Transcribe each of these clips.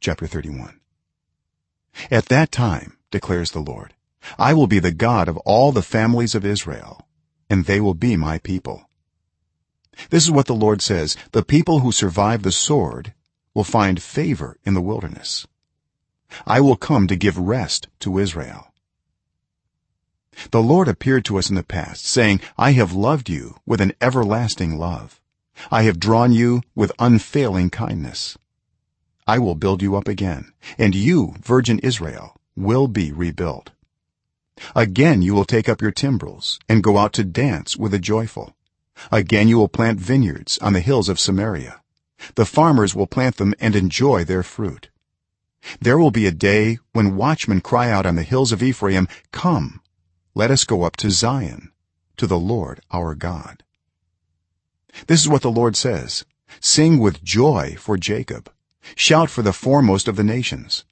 chapter 31 at that time declares the lord i will be the god of all the families of israel and they will be my people. This is what the lord says the people who survive the sword will find favor in the wilderness. I will come to give rest to israel. The lord appeared to us in the past saying i have loved you with an everlasting love. I have drawn you with unfailing kindness i will build you up again and you virgin israel will be rebuilt. Again you will take up your timbrels and go out to dance with the joyful. Again you will plant vineyards on the hills of samaria. The farmers will plant them and enjoy their fruit. There will be a day when watchmen cry out on the hills of ephraim come let us go up to zion to the lord our god. This is what the lord says. Sing with joy for jacob shout for the foremost of the nations.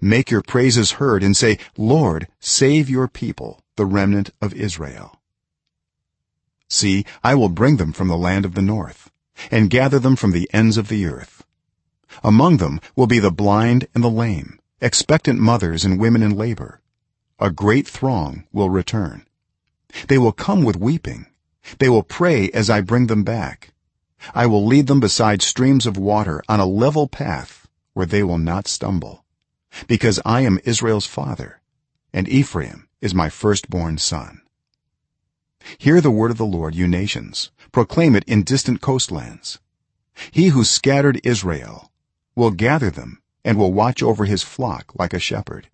Make your praises heard and say lord save your people the remnant of israel. See i will bring them from the land of the north and gather them from the ends of the earth. Among them will be the blind and the lame expectant mothers and women in labor. A great throng will return. They will come with weeping. They will pray as i bring them back i will lead them beside streams of water on a level path where they will not stumble. Because i am israel's father and ephraim is my firstborn son. Hear the word of the lord you nations. Proclaim it in distant coastlands. He who scattered israel will gather them and will watch over his flock like a shepherd.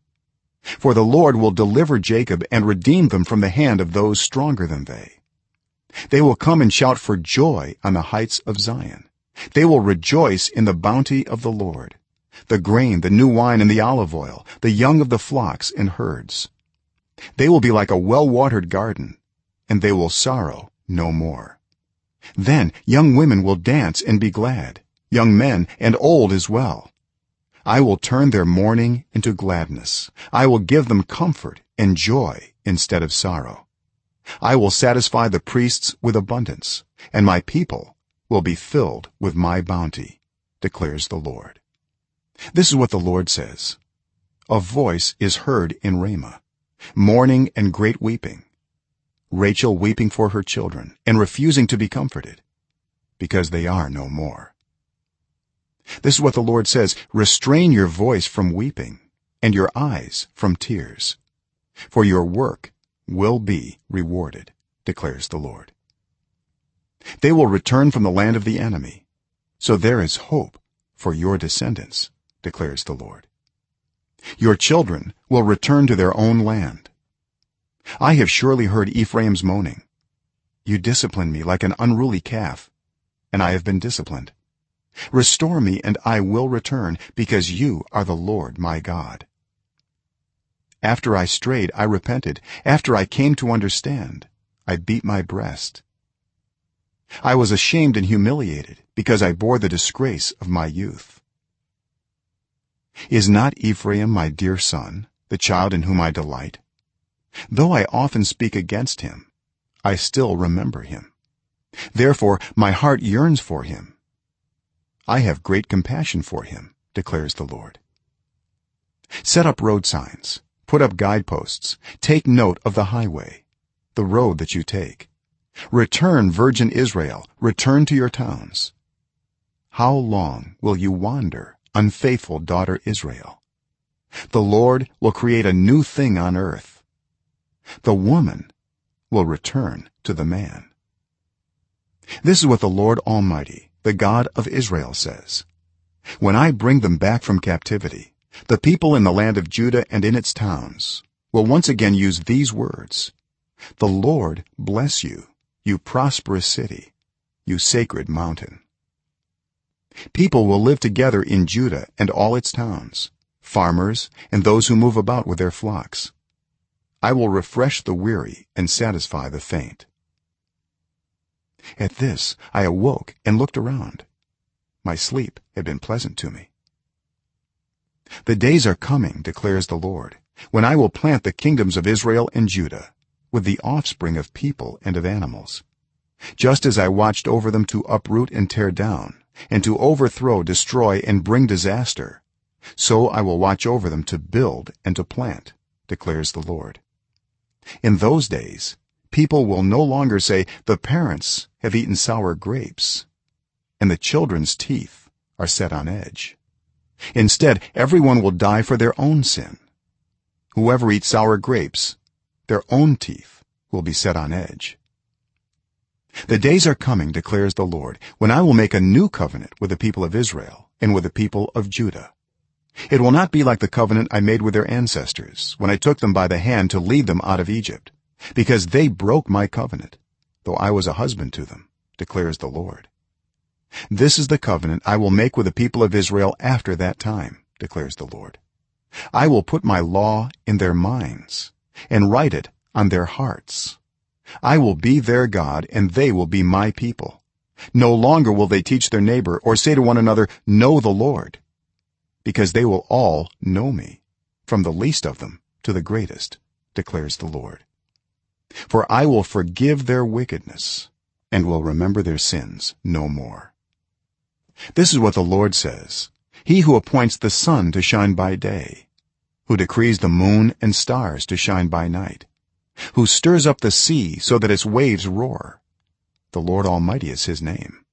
For the lord will deliver jacob and redeem them from the hand of those stronger than they they will come and shout for joy on the heights of zion. They will rejoice in the bounty of the lord. The grain the new wine and the olive oil the young of the flocks and herds. They will be like a well-watered garden and they will sorrow no more. Then young women will dance and be glad young men and old as well. I will turn their mourning into gladness. I will give them comfort and joy instead of sorrow i will satisfy the priests with abundance and my people will be filled with my bounty declares the lord. This is what the lord says. A voice is heard in ramah mourning and great weeping rachel weeping for her children and refusing to be comforted because they are no more. This is what the lord says restrain your voice from weeping and your eyes from tears for your work will be rewarded declares the lord. They will return from the land of the enemy. So there is hope for your descendants declares the lord. Your children will return to their own land. I have surely heard ephraim's moaning. You discipline me like an unruly calf and i have been disciplined. Restore me and i will return because you are the lord my god after i strayed i repented. After i came to understand i beat my breast. I was ashamed and humiliated because i bore the disgrace of my youth. Is not ephraim my dear son the child in whom i delight? Though i often speak against him i still remember him. Therefore my heart yearns for him. I have great compassion for him declares the lord. Set up road signs put up guideposts. Take note of the highway the road that you take. Return virgin israel. Return to your towns. How long will you wander unfaithful daughter israel? The lord will create a new thing on earth. The woman will return to the man. This is what the lord almighty the god of israel says. When i bring them back from captivity the people in the land of judah and in its towns will once again use these words the lord bless you you prosperous city you sacred mountain. People will live together in judah and all its towns farmers and those who move about with their flocks. I will refresh the weary and satisfy the faint. At this i awoke and looked around. My sleep had been pleasant to me the days are coming declares the lord when i will plant the kingdoms of israel and judah with the offspring of people and of animals. Just as i watched over them to uproot and tear down and to overthrow destroy and bring disaster so i will watch over them to build and to plant declares the lord. In those days people will no longer say the parents have eaten sour grapes and the children's teeth are set on edge instead everyone will die for their own sin. Whoever eats sour grapes their own teeth will be set on edge. The days are coming declares the lord when i will make a new covenant with the people of israel and with the people of judah. It will not be like the covenant i made with their ancestors when i took them by the hand to lead them out of egypt because they broke my covenant though i was a husband to them declares the lord this is the covenant i will make with the people of israel after that time declares the lord. I will put my law in their minds and write it on their hearts. I will be their god and they will be my people. No longer will they teach their neighbor or say to one another know the lord because they will all know me from the least of them to the greatest declares the lord. For i will forgive their wickedness and will remember their sins no more this is what the lord says. He who appoints the sun to shine by day who decrees the moon and stars to shine by night who stirs up the sea so that its waves roar the lord almighty is his name.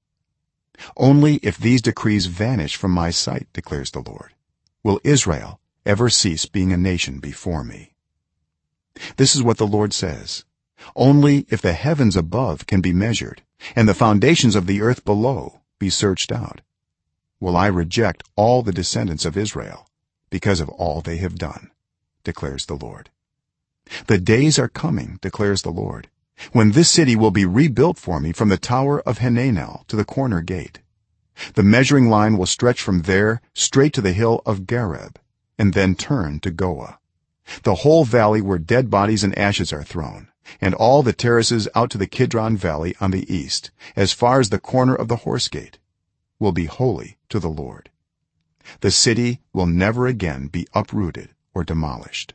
Only if these decrees vanish from my sight declares the lord will israel ever cease being a nation before me. This is what the lord says. Only if the heavens above can be measured and the foundations of the earth below be searched out? Will i reject all the descendants of israel because of all they have done declares the lord. The days are coming declares the lord when this city will be rebuilt for me from the tower of hananel to the corner gate. The measuring line will stretch from there straight to the hill of gareb and then turn to goah. The whole valley where dead bodies and ashes are thrown and all the terraces out to the kidron valley on the east as far as the corner of the horse gate will be holy to the lord. The city will never again be uprooted or demolished